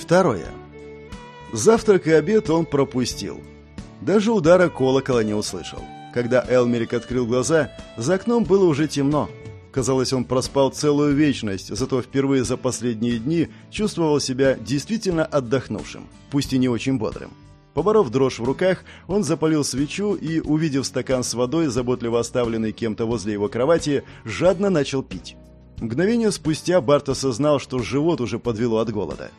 Второе. Завтрак и обед он пропустил. Даже удара колокола не услышал. Когда Элмерик открыл глаза, за окном было уже темно. Казалось, он проспал целую вечность, зато впервые за последние дни чувствовал себя действительно отдохнувшим, пусть и не очень бодрым. Поборов дрожь в руках, он запалил свечу и, увидев стакан с водой, заботливо оставленный кем-то возле его кровати, жадно начал пить. Мгновение спустя Барт осознал, что живот уже подвело от голода.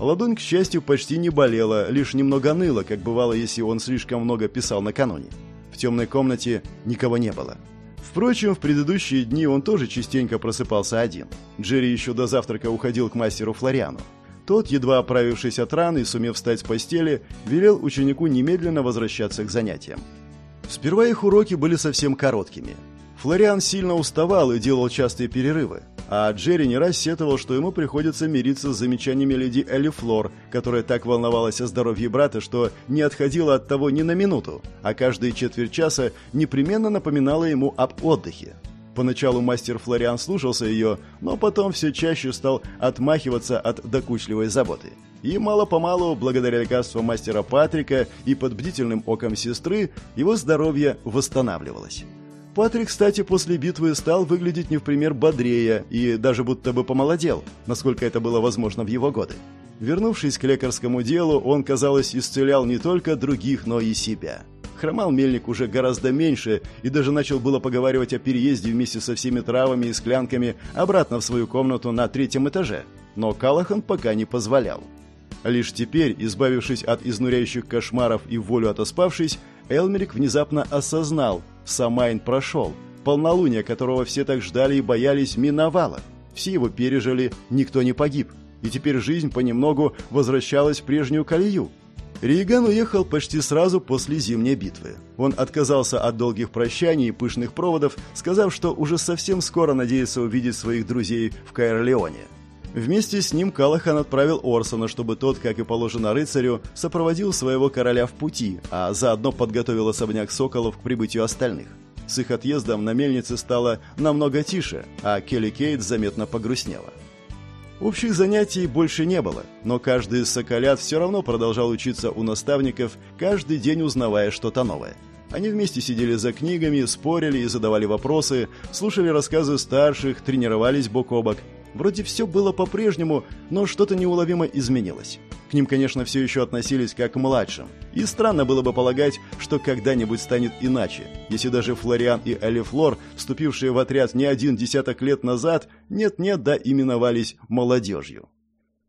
Ладонь, к счастью, почти не болела, лишь немного ныла, как бывало, если он слишком много писал накануне. В темной комнате никого не было. Впрочем, в предыдущие дни он тоже частенько просыпался один. Джерри еще до завтрака уходил к мастеру Флориану. Тот, едва оправившись от раны и сумев встать с постели, велел ученику немедленно возвращаться к занятиям. Сперва их уроки были совсем короткими. Флориан сильно уставал и делал частые перерывы, а Джерри не раз сетовал, что ему приходится мириться с замечаниями леди Элли Флор, которая так волновалась о здоровье брата, что не отходила от того ни на минуту, а каждые четверть часа непременно напоминала ему об отдыхе. Поначалу мастер Флориан слушался ее, но потом все чаще стал отмахиваться от докучливой заботы. И мало-помалу, благодаря лекарствам мастера Патрика и под бдительным оком сестры, его здоровье восстанавливалось. Патрик, кстати, после битвы стал выглядеть не в пример бодрее и даже будто бы помолодел, насколько это было возможно в его годы. Вернувшись к лекарскому делу, он, казалось, исцелял не только других, но и себя. Хромал мельник уже гораздо меньше и даже начал было поговаривать о переезде вместе со всеми травами и склянками обратно в свою комнату на третьем этаже. Но Калахан пока не позволял. Лишь теперь, избавившись от изнуряющих кошмаров и волю отоспавшись, Элмерик внезапно осознал, Самайн прошел, полнолуние, которого все так ждали и боялись, миновало. Все его пережили, никто не погиб. И теперь жизнь понемногу возвращалась в прежнюю колею. Рейган уехал почти сразу после зимней битвы. Он отказался от долгих прощаний и пышных проводов, сказав, что уже совсем скоро надеется увидеть своих друзей в Каэрлеоне. Вместе с ним Калахан отправил Орсона, чтобы тот, как и положено рыцарю, сопроводил своего короля в пути, а заодно подготовил особняк соколов к прибытию остальных. С их отъездом на мельнице стало намного тише, а Келли Кейт заметно погрустнела. Общих занятий больше не было, но каждый из соколят все равно продолжал учиться у наставников, каждый день узнавая что-то новое. Они вместе сидели за книгами, спорили и задавали вопросы, слушали рассказы старших, тренировались бок о бок. Вроде все было по-прежнему, но что-то неуловимо изменилось. К ним, конечно, все еще относились как к младшим. И странно было бы полагать, что когда-нибудь станет иначе, если даже Флориан и Элифлор, вступившие в отряд не один десяток лет назад, нет-нет, да именовались молодежью.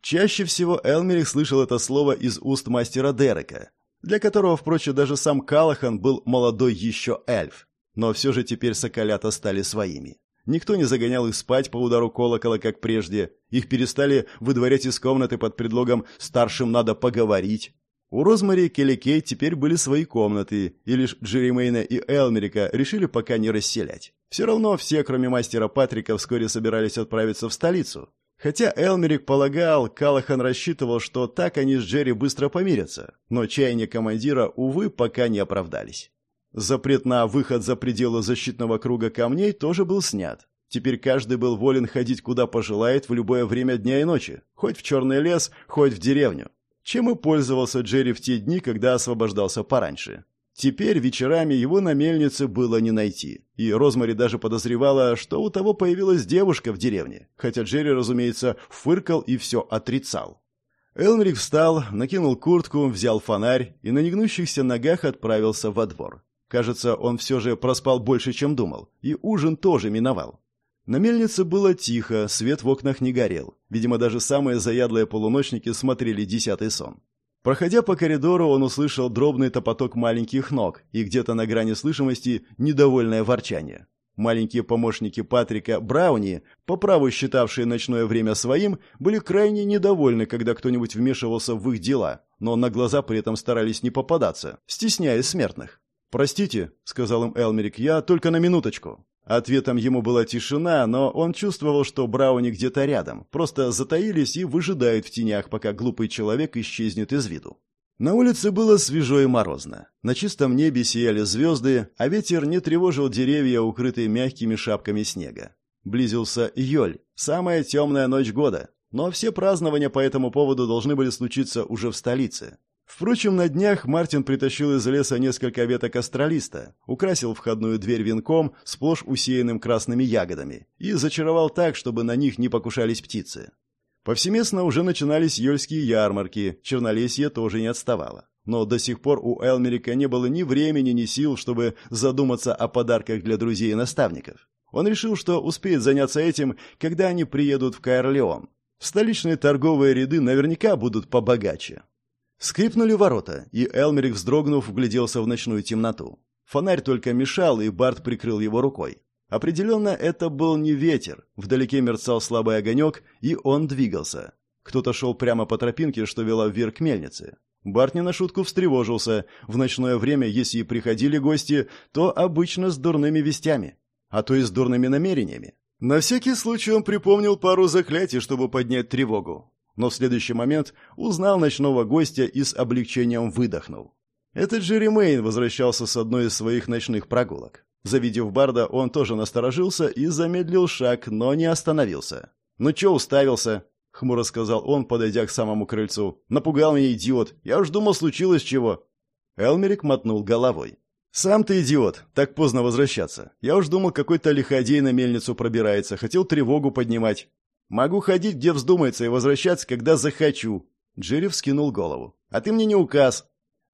Чаще всего Элмерих слышал это слово из уст мастера Дерека, для которого, впрочем, даже сам Калахан был молодой еще эльф. Но все же теперь соколята стали своими. Никто не загонял их спать по удару колокола, как прежде. Их перестали выдворять из комнаты под предлогом «старшим надо поговорить». У Розмари и Келли теперь были свои комнаты, и лишь Джеремейна и Элмерика решили пока не расселять. Все равно все, кроме мастера Патрика, вскоре собирались отправиться в столицу. Хотя Элмерик полагал, Калахан рассчитывал, что так они с Джерри быстро помирятся, но чаяния командира, увы, пока не оправдались. Запрет на выход за пределы защитного круга камней тоже был снят. Теперь каждый был волен ходить куда пожелает в любое время дня и ночи, хоть в черный лес, хоть в деревню. Чем и пользовался Джерри в те дни, когда освобождался пораньше. Теперь вечерами его на мельнице было не найти, и Розмари даже подозревала, что у того появилась девушка в деревне, хотя Джерри, разумеется, фыркал и все отрицал. Элмрик встал, накинул куртку, взял фонарь и на негнущихся ногах отправился во двор. Кажется, он все же проспал больше, чем думал, и ужин тоже миновал. На мельнице было тихо, свет в окнах не горел. Видимо, даже самые заядлые полуночники смотрели десятый сон. Проходя по коридору, он услышал дробный топоток маленьких ног и где-то на грани слышимости недовольное ворчание. Маленькие помощники Патрика Брауни, по праву считавшие ночное время своим, были крайне недовольны, когда кто-нибудь вмешивался в их дела, но на глаза при этом старались не попадаться, стесняясь смертных. «Простите», — сказал им Элмерик, — «я только на минуточку». Ответом ему была тишина, но он чувствовал, что Брауни где-то рядом, просто затаились и выжидают в тенях, пока глупый человек исчезнет из виду. На улице было свежо и морозно. На чистом небе сияли звезды, а ветер не тревожил деревья, укрытые мягкими шапками снега. Близился Йоль, самая темная ночь года. Но все празднования по этому поводу должны были случиться уже в столице. Впрочем, на днях Мартин притащил из леса несколько веток астралиста, украсил входную дверь венком, сплошь усеянным красными ягодами, и зачаровал так, чтобы на них не покушались птицы. Повсеместно уже начинались ёльские ярмарки, Чернолесье тоже не отставало. Но до сих пор у Элмерика не было ни времени, ни сил, чтобы задуматься о подарках для друзей и наставников. Он решил, что успеет заняться этим, когда они приедут в Каэрлеон. Столичные торговые ряды наверняка будут побогаче. Скрипнули ворота, и Элмерик, вздрогнув, вгляделся в ночную темноту. Фонарь только мешал, и Барт прикрыл его рукой. Определенно, это был не ветер. Вдалеке мерцал слабый огонек, и он двигался. Кто-то шел прямо по тропинке, что вела вверх к мельнице. Барт не на шутку встревожился. В ночное время, если и приходили гости, то обычно с дурными вестями, а то и с дурными намерениями. На всякий случай он припомнил пару заклятий, чтобы поднять тревогу но в следующий момент узнал ночного гостя и с облегчением выдохнул. Этот Джерри Мэйн возвращался с одной из своих ночных прогулок. Завидев Барда, он тоже насторожился и замедлил шаг, но не остановился. «Ну чё уставился?» — хмуро сказал он, подойдя к самому крыльцу. «Напугал меня, идиот! Я уж думал, случилось чего!» Элмерик мотнул головой. «Сам ты идиот, так поздно возвращаться. Я уж думал, какой-то лиходей на мельницу пробирается, хотел тревогу поднимать. Могу ходить, где вздумается, и возвращаться, когда захочу. Джерри вскинул голову. А ты мне не указ.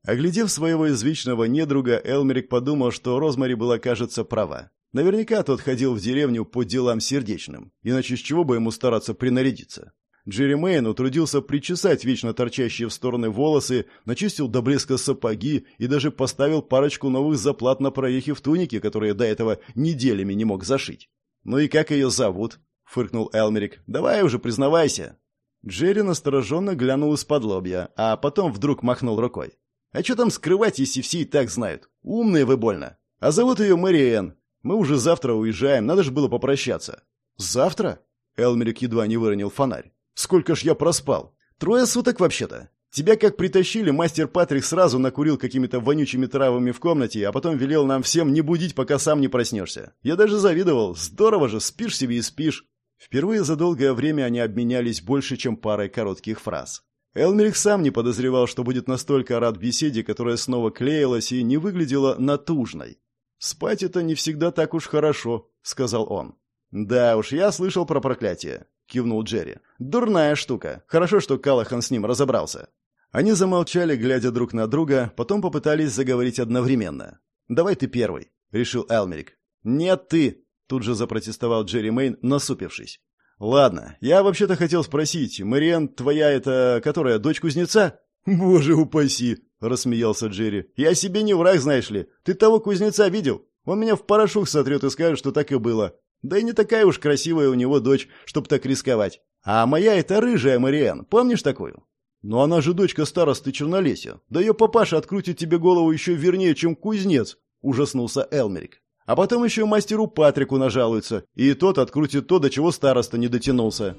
Оглядев своего извечного недруга, Элмерик подумал, что Розмари была, кажется, права. Наверняка тот ходил в деревню по делам сердечным, иначе с чего бы ему стараться принарядиться. Джерри Мэйн утрудился причесать вечно торчащие в стороны волосы, начистил до блеска сапоги и даже поставил парочку новых заплат на проехи в тунике, которые до этого неделями не мог зашить. Ну и как ее зовут? — фыркнул Элмерик. «Давай уже, признавайся». Джерри настороженно глянул из-под лобья, а потом вдруг махнул рукой. «А что там скрывать, если все и так знают? Умные вы больно. А зовут ее Мэриэн. Мы уже завтра уезжаем, надо же было попрощаться». «Завтра?» Элмерик едва не выронил фонарь. «Сколько ж я проспал? Трое суток вообще-то. Тебя как притащили, мастер Патрик сразу накурил какими-то вонючими травами в комнате, а потом велел нам всем не будить, пока сам не проснешься. Я даже завидовал. Здорово же, спишь себе и спишь. Впервые за долгое время они обменялись больше, чем парой коротких фраз. Элмерик сам не подозревал, что будет настолько рад беседе, которая снова клеилась и не выглядела натужной. «Спать это не всегда так уж хорошо», — сказал он. «Да уж, я слышал про проклятие», — кивнул Джерри. «Дурная штука. Хорошо, что Калахан с ним разобрался». Они замолчали, глядя друг на друга, потом попытались заговорить одновременно. «Давай ты первый», — решил Элмерик. «Нет, ты», Тут же запротестовал Джерри Мэйн, насупившись. «Ладно, я вообще-то хотел спросить, Мариан твоя это, которая, дочь кузнеца?» «Боже упаси!» — рассмеялся Джерри. «Я себе не враг, знаешь ли. Ты того кузнеца видел? Он меня в порошок сотрет и скажет, что так и было. Да и не такая уж красивая у него дочь, чтоб так рисковать. А моя это рыжая Мариан, помнишь такую?» «Но она же дочка старосты Чернолесья. Да ее папаша открутит тебе голову еще вернее, чем кузнец!» — ужаснулся Элмерик. А потом еще мастеру Патрику нажалуется, и тот открутит то, до чего староста не дотянулся.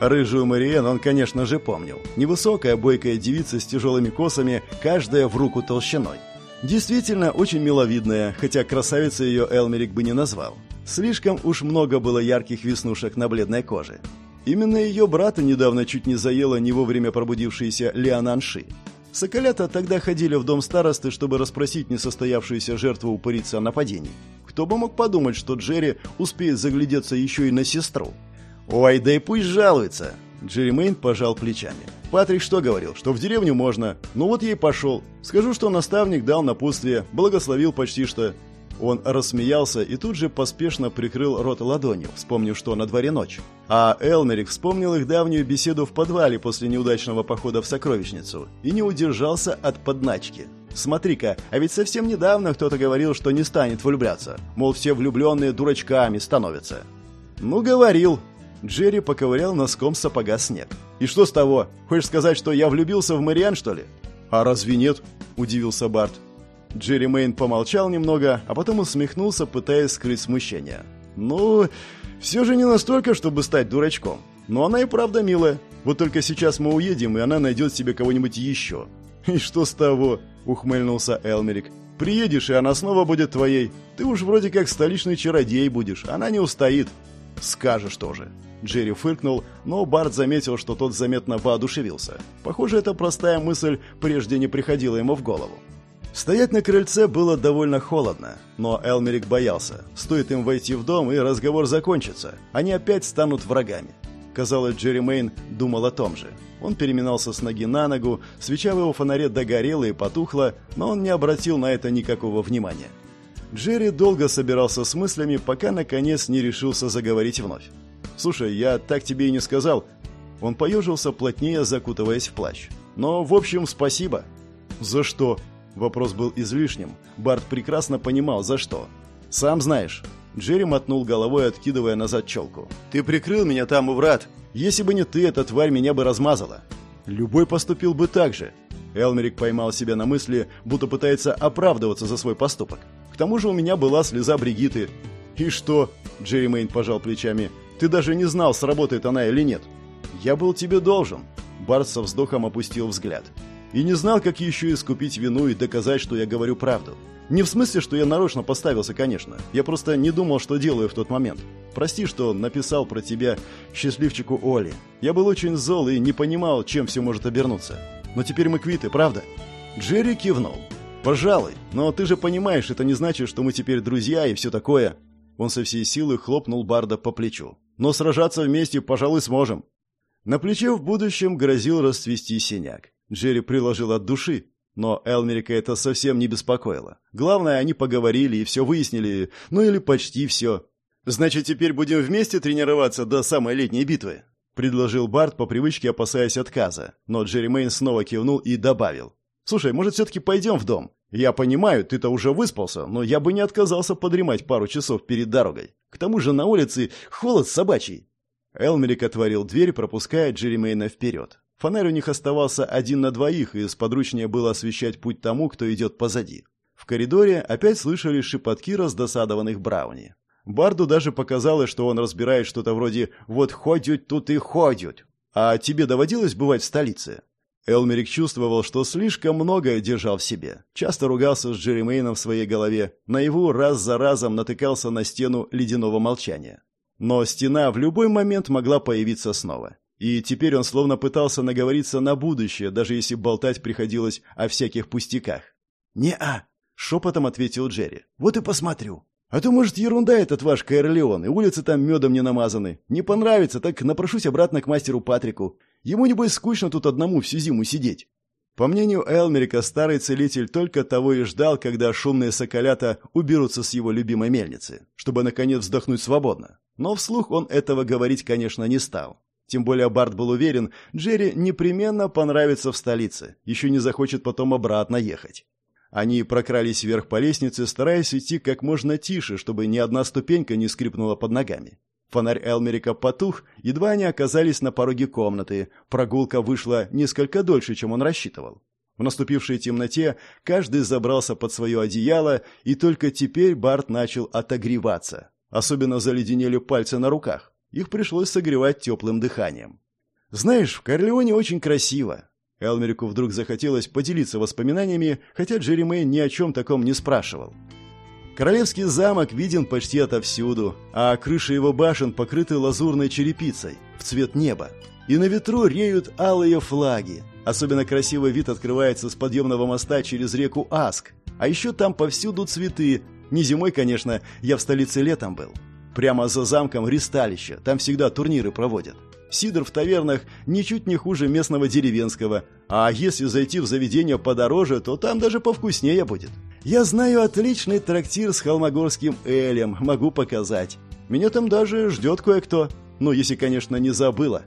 Рыжую Мариен он, конечно же, помнил. Невысокая, бойкая девица с тяжелыми косами, каждая в руку толщиной. Действительно, очень миловидная, хотя красавицей ее Элмерик бы не назвал. Слишком уж много было ярких веснушек на бледной коже. Именно ее брата недавно чуть не заела не вовремя пробудившаяся Леонанши. Соколята тогда ходили в дом старосты, чтобы расспросить несостоявшуюся жертву упырицы о нападении. Кто бы мог подумать, что Джерри успеет заглядеться еще и на сестру. «Ой, да и пусть жалуется!» Джерри Мэйн пожал плечами. «Патрик что говорил? Что в деревню можно. Ну вот ей пошел. Скажу, что наставник дал напутствие, благословил почти что. Он рассмеялся и тут же поспешно прикрыл рот ладонью, вспомнив, что на дворе ночь. А Элмерик вспомнил их давнюю беседу в подвале после неудачного похода в сокровищницу и не удержался от подначки. «Смотри-ка, а ведь совсем недавно кто-то говорил, что не станет влюбляться. Мол, все влюбленные дурачками становятся». «Ну, говорил». Джерри поковырял носком сапога снег. «И что с того? Хочешь сказать, что я влюбился в Мариан, что ли?» «А разве нет?» – удивился Барт. Джерри Мэйн помолчал немного, а потом усмехнулся, пытаясь скрыть смущение. «Ну, все же не настолько, чтобы стать дурачком. Но она и правда милая. Вот только сейчас мы уедем, и она найдет себе кого-нибудь еще». «И что с того?» — ухмыльнулся Элмерик. «Приедешь, и она снова будет твоей. Ты уж вроде как столичный чародей будешь, она не устоит». «Скажешь тоже». Джерри фыркнул, но Барт заметил, что тот заметно воодушевился. Похоже, эта простая мысль прежде не приходила ему в голову. Стоять на крыльце было довольно холодно, но Элмерик боялся. Стоит им войти в дом, и разговор закончится. Они опять станут врагами. Казалось, Джерри Мейн думал о том же. Он переминался с ноги на ногу, свеча в его фонаре догорела и потухла, но он не обратил на это никакого внимания. Джерри долго собирался с мыслями, пока наконец не решился заговорить вновь. «Слушай, я так тебе и не сказал». Он поежился плотнее, закутываясь в плащ. «Но, в общем, спасибо». «За что?» Вопрос был излишним. Барт прекрасно понимал, за что. «Сам знаешь». Джерри мотнул головой, откидывая назад челку. «Ты прикрыл меня там у врат. Если бы не ты, эта тварь меня бы размазала. Любой поступил бы так же». Элмерик поймал себя на мысли, будто пытается оправдываться за свой поступок. К тому же у меня была слеза Бригиты. «И что?» – Джерри Мэйн пожал плечами. «Ты даже не знал, сработает она или нет». «Я был тебе должен». Барт со вздохом опустил взгляд. «И не знал, как еще искупить вину и доказать, что я говорю правду. Не в смысле, что я нарочно поставился, конечно. Я просто не думал, что делаю в тот момент. Прости, что написал про тебя счастливчику Оли. Я был очень зол и не понимал, чем все может обернуться. Но теперь мы квиты, правда?» Джерри кивнул. «Пожалуй, но ты же понимаешь, это не значит, что мы теперь друзья и все такое». Он со всей силы хлопнул Барда по плечу. «Но сражаться вместе, пожалуй, сможем». На плече в будущем грозил расцвести синяк. Джерри приложил от души, но Элмерика это совсем не беспокоило. Главное, они поговорили и все выяснили, ну или почти все. «Значит, теперь будем вместе тренироваться до самой летней битвы?» — предложил Барт по привычке, опасаясь отказа. Но Джерри Мэйн снова кивнул и добавил. Слушай, может, все-таки пойдем в дом? Я понимаю, ты-то уже выспался, но я бы не отказался подремать пару часов перед дорогой. К тому же на улице холод собачий». Элмерик отворил дверь, пропуская Джеремейна вперед. Фонарь у них оставался один на двоих, и сподручнее было освещать путь тому, кто идет позади. В коридоре опять слышали шепотки раздосадованных Брауни. Барду даже показалось, что он разбирает что-то вроде «вот ходят тут и ходят». «А тебе доводилось бывать в столице?» Элмерик чувствовал, что слишком многое держал в себе. Часто ругался с Джеремейном в своей голове, наяву раз за разом натыкался на стену ледяного молчания. Но стена в любой момент могла появиться снова. И теперь он словно пытался наговориться на будущее, даже если болтать приходилось о всяких пустяках. «Не-а!» — шепотом ответил Джерри. «Вот и посмотрю. А то, может, ерунда этот ваш Каэрлеон, и улицы там медом не намазаны. Не понравится, так напрошусь обратно к мастеру Патрику. Ему, небось, скучно тут одному всю зиму сидеть. По мнению Элмерика, старый целитель только того и ждал, когда шумные соколята уберутся с его любимой мельницы, чтобы, наконец, вздохнуть свободно. Но вслух он этого говорить, конечно, не стал. Тем более Барт был уверен, Джерри непременно понравится в столице, еще не захочет потом обратно ехать. Они прокрались вверх по лестнице, стараясь идти как можно тише, чтобы ни одна ступенька не скрипнула под ногами. Фонарь Элмерика потух, едва они оказались на пороге комнаты. Прогулка вышла несколько дольше, чем он рассчитывал. В наступившей темноте каждый забрался под свое одеяло, и только теперь Барт начал отогреваться. Особенно заледенели пальцы на руках. Их пришлось согревать теплым дыханием. «Знаешь, в Корлеоне очень красиво». Элмерику вдруг захотелось поделиться воспоминаниями, хотя Джерри Мэй ни о чем таком не спрашивал. Королевский замок виден почти отовсюду, а крыши его башен покрыты лазурной черепицей в цвет неба. И на ветру реют алые флаги. Особенно красивый вид открывается с подъемного моста через реку Аск. А еще там повсюду цветы. Не зимой, конечно, я в столице летом был. Прямо за замком ристалище, там всегда турниры проводят. Сидр в тавернах ничуть не хуже местного деревенского, а если зайти в заведение подороже, то там даже повкуснее будет. Я знаю отличный трактир с холмогорским элем, могу показать. Меня там даже ждет кое-кто. Ну, если, конечно, не забыла.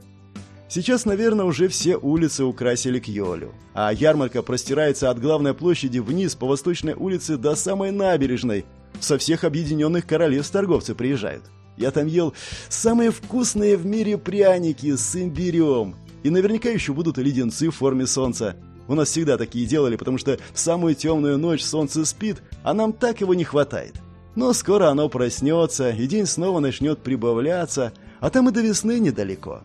Сейчас, наверное, уже все улицы украсили к Йолю. А ярмарка простирается от главной площади вниз по восточной улице до самой набережной. Со всех объединенных королевств торговцы приезжают. Я там ел самые вкусные в мире пряники с имбирем. И наверняка еще будут леденцы в форме солнца. У нас всегда такие делали, потому что в самую темную ночь солнце спит, а нам так его не хватает. Но скоро оно проснется, и день снова начнет прибавляться, а там и до весны недалеко.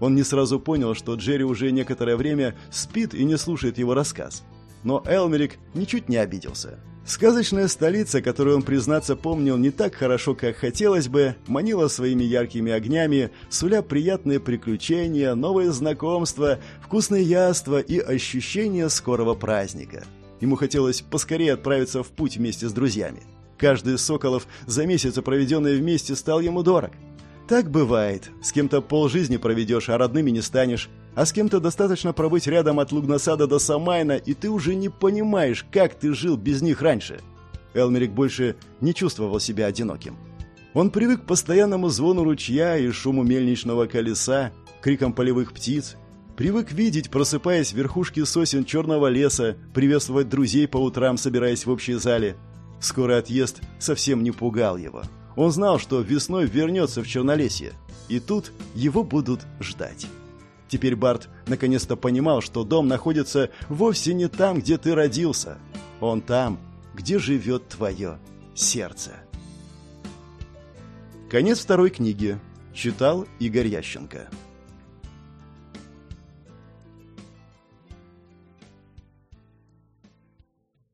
Он не сразу понял, что Джерри уже некоторое время спит и не слушает его рассказ. но Элмерик ничуть не обиделся. Сказочная столица, которую он, признаться, помнил не так хорошо, как хотелось бы, манила своими яркими огнями, суля приятные приключения, новые знакомства, вкусные яства и ощущение скорого праздника. Ему хотелось поскорее отправиться в путь вместе с друзьями. Каждый из соколов за месяцы, проведенные вместе, стал ему дорог. Так бывает. С кем-то полжизни проведешь, а родными не станешь. А с кем-то достаточно пробыть рядом от Лугнасада до Самайна, и ты уже не понимаешь, как ты жил без них раньше. Элмерик больше не чувствовал себя одиноким. Он привык к постоянному звону ручья и шуму мельничного колеса, крикам полевых птиц, привык видеть, просыпаясь в верхушке сосен черного леса, приветствовать друзей по утрам, собираясь в общей зале. Скорый отъезд совсем не пугал его. Он знал, что весной вернется в Чернолесье, и тут его будут ждать. Теперь Барт наконец-то понимал, что дом находится вовсе не там, где ты родился. Он там, где живет твое сердце. Конец второй книги. Читал Игорь Ященко.